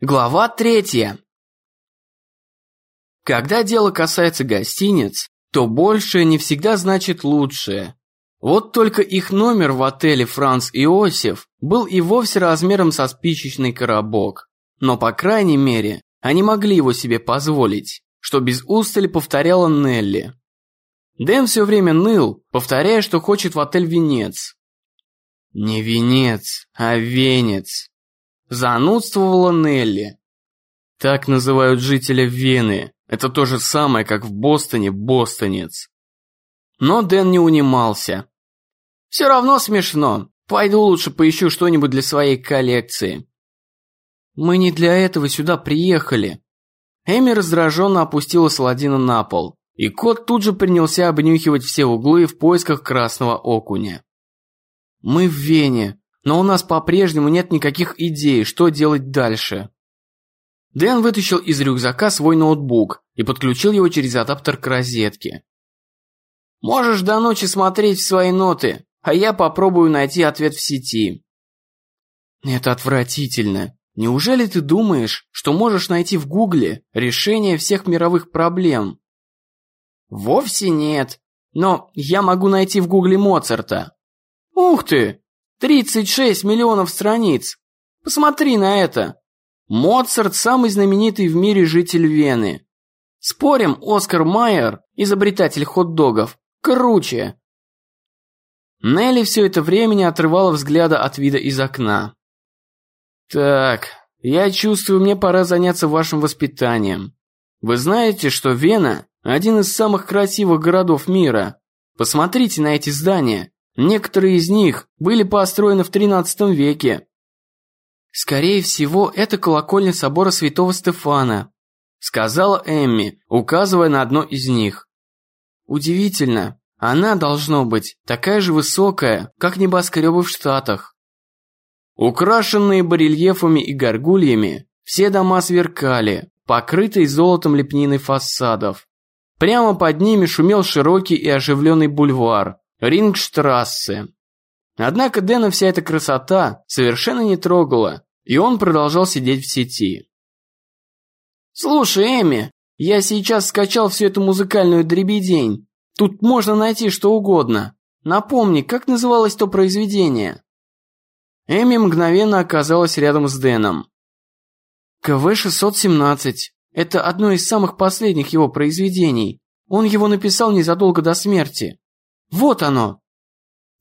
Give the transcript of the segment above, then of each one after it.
Глава третья. Когда дело касается гостиниц, то большее не всегда значит лучшее. Вот только их номер в отеле «Франц Иосиф» был и вовсе размером со спичечный коробок. Но, по крайней мере, они могли его себе позволить, что без устали повторяла Нелли. Дэн все время ныл, повторяя, что хочет в отель «Венец». Не «Венец», а «Венец». Занудствовала Нелли. Так называют жителя Вены. Это то же самое, как в Бостоне бостонец. Но Дэн не унимался. «Все равно смешно. Пойду лучше поищу что-нибудь для своей коллекции». «Мы не для этого сюда приехали». Эми раздраженно опустила Саладина на пол, и кот тут же принялся обнюхивать все углы в поисках красного окуня. «Мы в Вене. Но у нас по-прежнему нет никаких идей, что делать дальше. Дэн вытащил из рюкзака свой ноутбук и подключил его через адаптер к розетке. «Можешь до ночи смотреть в свои ноты, а я попробую найти ответ в сети». «Это отвратительно. Неужели ты думаешь, что можешь найти в Гугле решение всех мировых проблем?» «Вовсе нет. Но я могу найти в Гугле Моцарта». «Ух ты! 36 миллионов страниц! Посмотри на это! Моцарт – самый знаменитый в мире житель Вены. Спорим, Оскар Майер, изобретатель хот-догов, круче. Нелли все это время не отрывала взгляда от вида из окна. Так, я чувствую, мне пора заняться вашим воспитанием. Вы знаете, что Вена – один из самых красивых городов мира. Посмотрите на эти здания. Некоторые из них были построены в XIII веке. Скорее всего, это колокольня собора Святого Стефана, сказала Эмми, указывая на одно из них. Удивительно, она должно быть такая же высокая, как небоскребы в Штатах. Украшенные барельефами и горгульями, все дома сверкали, покрытые золотом лепниной фасадов. Прямо под ними шумел широкий и оживленный бульвар, Рингштрассе. Однако Дэна вся эта красота совершенно не трогала, и он продолжал сидеть в сети. «Слушай, Эми, я сейчас скачал всю эту музыкальную дребедень. Тут можно найти что угодно. Напомни, как называлось то произведение?» Эми мгновенно оказалась рядом с Дэном. КВ-617. Это одно из самых последних его произведений. Он его написал незадолго до смерти. Вот оно!»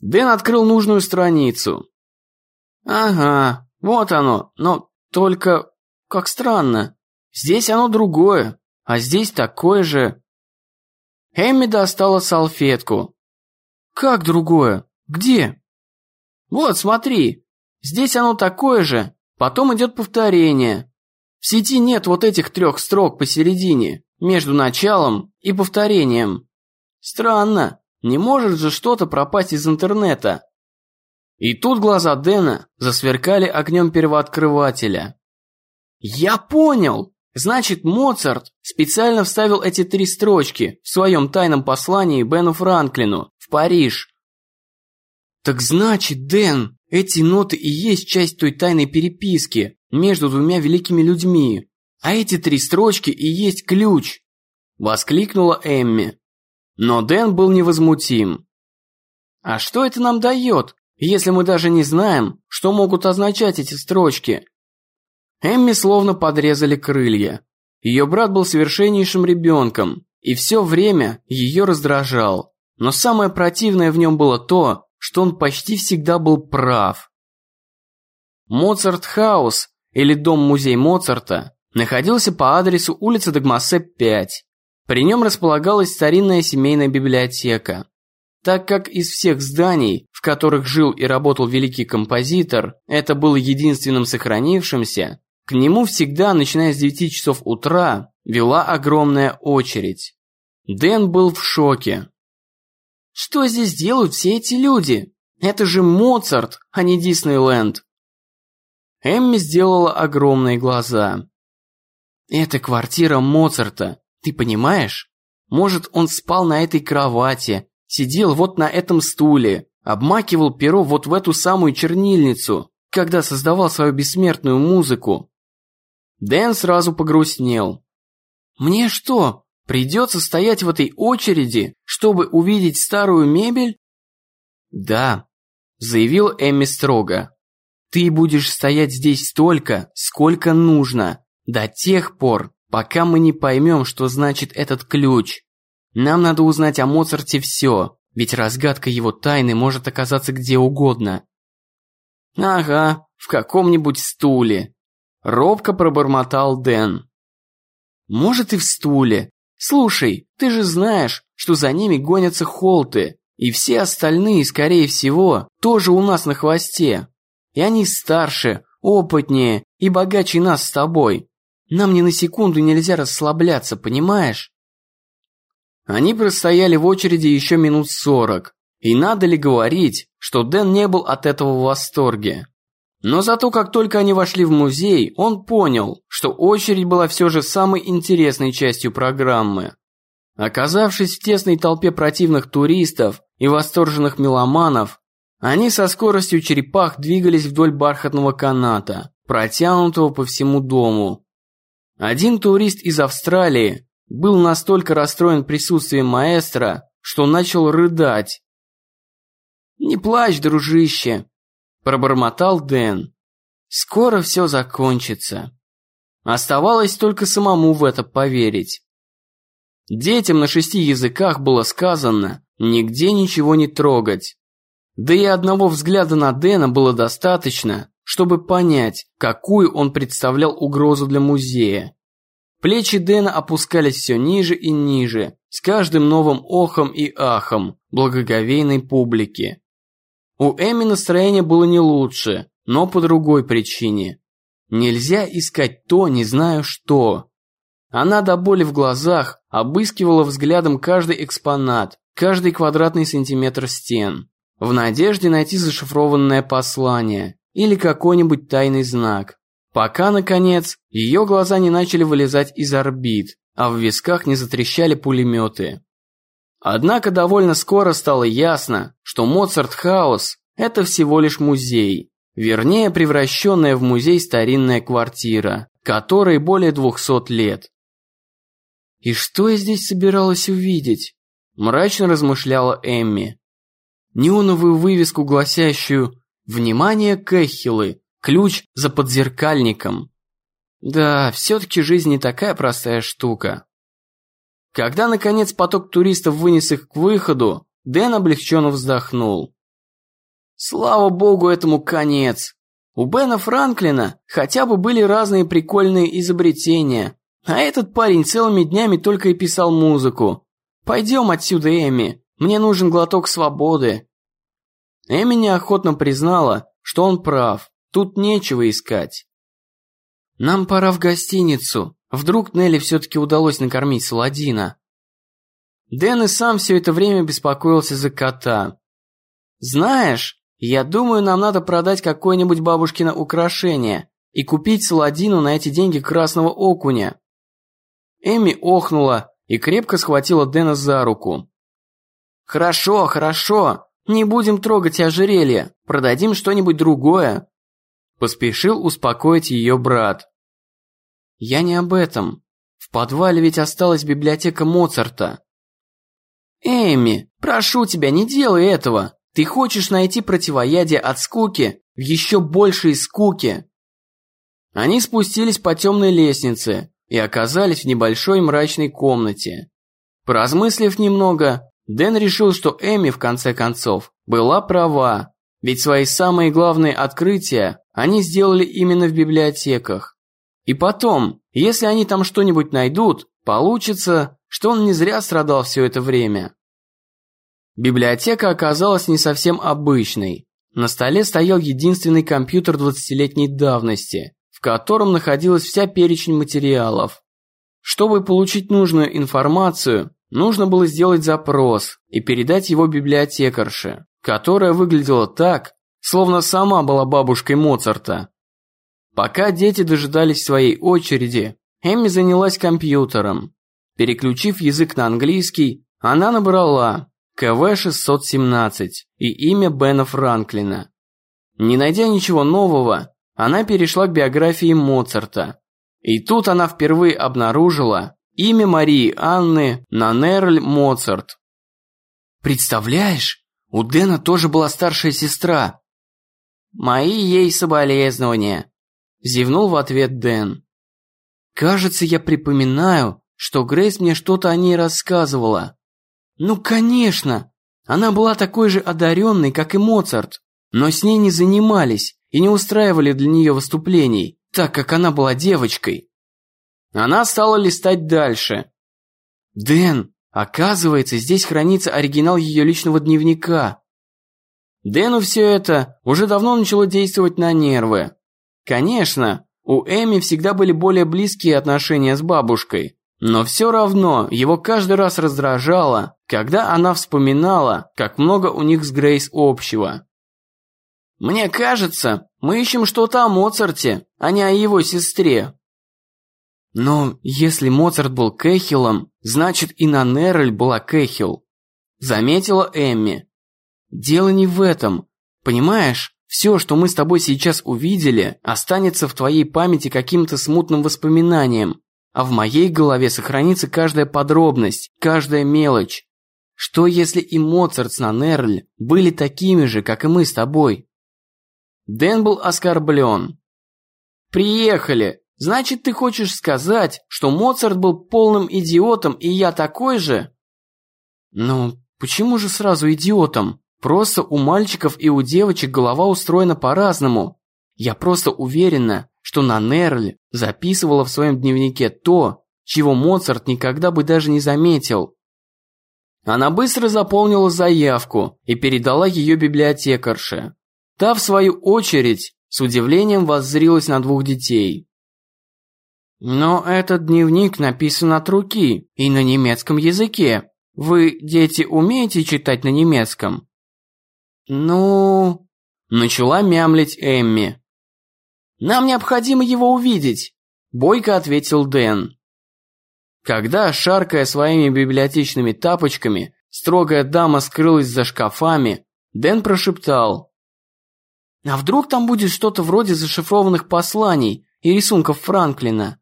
Дэн открыл нужную страницу. «Ага, вот оно, но только... как странно. Здесь оно другое, а здесь такое же...» Эмми достала салфетку. «Как другое? Где?» «Вот, смотри, здесь оно такое же, потом идет повторение. В сети нет вот этих трех строк посередине, между началом и повторением. Странно, не может же что-то пропасть из интернета. И тут глаза Дэна засверкали огнем первооткрывателя. «Я понял! Значит, Моцарт специально вставил эти три строчки в своем тайном послании Бену Франклину в Париж». «Так значит, Дэн, эти ноты и есть часть той тайной переписки между двумя великими людьми, а эти три строчки и есть ключ!» Воскликнула Эмми. Но Дэн был невозмутим. «А что это нам дает, если мы даже не знаем, что могут означать эти строчки?» Эмми словно подрезали крылья. Ее брат был совершеннейшим ребенком, и все время ее раздражал. Но самое противное в нем было то, что он почти всегда был прав. Моцарт-хаус, или дом-музей Моцарта, находился по адресу улица Дагмасе 5. При нем располагалась старинная семейная библиотека. Так как из всех зданий, в которых жил и работал великий композитор, это было единственным сохранившимся, к нему всегда, начиная с 9 часов утра, вела огромная очередь. Дэн был в шоке. «Что здесь делают все эти люди? Это же Моцарт, а не Диснейленд!» Эмми сделала огромные глаза. «Это квартира Моцарта. Ты понимаешь? Может, он спал на этой кровати, сидел вот на этом стуле, обмакивал перо вот в эту самую чернильницу, когда создавал свою бессмертную музыку. Дэн сразу погрустнел. «Мне что, придется стоять в этой очереди, чтобы увидеть старую мебель?» «Да», – заявил Эмми строго. «Ты будешь стоять здесь столько, сколько нужно, до тех пор, пока мы не поймем, что значит этот ключ. Нам надо узнать о Моцарте все, ведь разгадка его тайны может оказаться где угодно». «Ага, в каком-нибудь стуле», – робко пробормотал Дэн. «Может и в стуле. Слушай, ты же знаешь, что за ними гонятся холты, и все остальные, скорее всего, тоже у нас на хвосте. И они старше, опытнее и богаче нас с тобой. Нам ни на секунду нельзя расслабляться, понимаешь?» Они простояли в очереди еще минут сорок, и надо ли говорить, что Дэн не был от этого в восторге. Но зато как только они вошли в музей, он понял, что очередь была все же самой интересной частью программы. Оказавшись в тесной толпе противных туристов и восторженных меломанов, они со скоростью черепах двигались вдоль бархатного каната, протянутого по всему дому. Один турист из Австралии был настолько расстроен присутствием маэстро, что начал рыдать, «Не плачь, дружище», – пробормотал Дэн. «Скоро все закончится». Оставалось только самому в это поверить. Детям на шести языках было сказано нигде ничего не трогать. Да и одного взгляда на Дэна было достаточно, чтобы понять, какую он представлял угрозу для музея. Плечи Дэна опускались все ниже и ниже, с каждым новым охом и ахом благоговейной публики. У Эми настроение было не лучше, но по другой причине. Нельзя искать то, не знаю что. Она до боли в глазах обыскивала взглядом каждый экспонат, каждый квадратный сантиметр стен, в надежде найти зашифрованное послание или какой-нибудь тайный знак. Пока, наконец, ее глаза не начали вылезать из орбит, а в висках не затрещали пулеметы. Однако довольно скоро стало ясно, что Моцарт-хаус – это всего лишь музей, вернее превращенная в музей старинная квартира, которой более 200 лет. «И что я здесь собиралась увидеть?» – мрачно размышляла Эмми. Неоновую вывеску, гласящую «Внимание, Кэхиллы! Ключ за подзеркальником!» Да, все-таки жизнь не такая простая штука. Когда, наконец, поток туристов вынес их к выходу, Дэн облегченно вздохнул. Слава богу, этому конец. У Бена Франклина хотя бы были разные прикольные изобретения, а этот парень целыми днями только и писал музыку. Пойдем отсюда, Эми, мне нужен глоток свободы. Эми неохотно признала, что он прав, тут нечего искать. Нам пора в гостиницу, Вдруг Нелли все-таки удалось накормить Саладина. Дэн и сам все это время беспокоился за кота. «Знаешь, я думаю, нам надо продать какое-нибудь бабушкино украшение и купить Саладину на эти деньги красного окуня». Эми охнула и крепко схватила Дэна за руку. «Хорошо, хорошо, не будем трогать ожерелье, продадим что-нибудь другое», поспешил успокоить ее брат. Я не об этом. В подвале ведь осталась библиотека Моцарта. Эми, прошу тебя, не делай этого. Ты хочешь найти противоядие от скуки в еще большей скуке. Они спустились по темной лестнице и оказались в небольшой мрачной комнате. Поразмыслив немного, Дэн решил, что Эми, в конце концов, была права, ведь свои самые главные открытия они сделали именно в библиотеках. И потом, если они там что-нибудь найдут, получится, что он не зря страдал все это время. Библиотека оказалась не совсем обычной. На столе стоял единственный компьютер 20-летней давности, в котором находилась вся перечень материалов. Чтобы получить нужную информацию, нужно было сделать запрос и передать его библиотекарше, которая выглядела так, словно сама была бабушкой Моцарта. Пока дети дожидались своей очереди, Эмми занялась компьютером. Переключив язык на английский, она набрала КВ-617 и имя Бена Франклина. Не найдя ничего нового, она перешла к биографии Моцарта И тут она впервые обнаружила имя Марии Анны Нанерль Моцарт. «Представляешь, у Дэна тоже была старшая сестра». «Мои ей соболезнования», – зевнул в ответ Дэн. «Кажется, я припоминаю, что Грейс мне что-то о ней рассказывала». «Ну, конечно! Она была такой же одаренной, как и Моцарт, но с ней не занимались и не устраивали для нее выступлений, так как она была девочкой». Она стала листать дальше. «Дэн, оказывается, здесь хранится оригинал ее личного дневника». Дэну все это уже давно начало действовать на нервы. Конечно, у Эми всегда были более близкие отношения с бабушкой, но все равно его каждый раз раздражало, когда она вспоминала, как много у них с Грейс общего. «Мне кажется, мы ищем что-то о Моцарте, а не о его сестре». Но если Моцарт был Кэхиллом, значит и Нанерль была Кэхилл. Заметила Эмми. Дело не в этом. Понимаешь, все, что мы с тобой сейчас увидели, останется в твоей памяти каким-то смутным воспоминанием, а в моей голове сохранится каждая подробность, каждая мелочь. Что если и Моцарт с Нанерль были такими же, как и мы с тобой? Дэн был оскорблен. «Приехали! Значит, ты хочешь сказать, что Моцарт был полным идиотом, и я такой же?» «Ну, почему же сразу идиотом?» Просто у мальчиков и у девочек голова устроена по-разному. Я просто уверена, что Нанерль записывала в своем дневнике то, чего Моцарт никогда бы даже не заметил. Она быстро заполнила заявку и передала ее библиотекарше. Та, в свою очередь, с удивлением воззрилась на двух детей. «Но этот дневник написан от руки и на немецком языке. Вы, дети, умеете читать на немецком?» «Ну...» – начала мямлить Эмми. «Нам необходимо его увидеть», – бойко ответил Дэн. Когда, шаркая своими библиотечными тапочками, строгая дама скрылась за шкафами, Дэн прошептал. «А вдруг там будет что-то вроде зашифрованных посланий и рисунков Франклина?»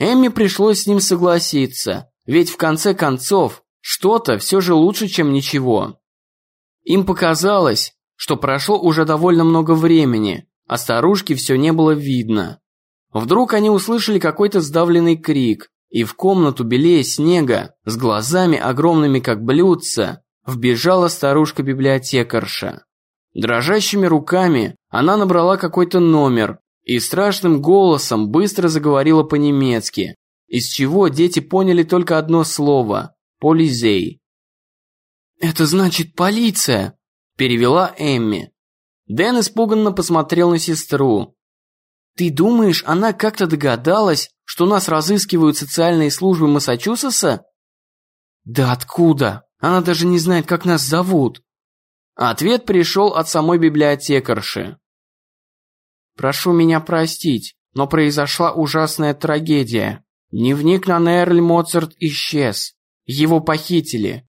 Эмми пришлось с ним согласиться, ведь в конце концов, что-то все же лучше, чем ничего. Им показалось, что прошло уже довольно много времени, а старушки все не было видно. Вдруг они услышали какой-то сдавленный крик, и в комнату белее снега, с глазами огромными как блюдца, вбежала старушка-библиотекарша. Дрожащими руками она набрала какой-то номер и страшным голосом быстро заговорила по-немецки, из чего дети поняли только одно слово – «полизей». «Это значит полиция!» – перевела Эмми. Дэн испуганно посмотрел на сестру. «Ты думаешь, она как-то догадалась, что нас разыскивают социальные службы Массачусетса?» «Да откуда? Она даже не знает, как нас зовут!» Ответ пришел от самой библиотекарши. «Прошу меня простить, но произошла ужасная трагедия. Дневник на Нерль Моцарт исчез. Его похитили.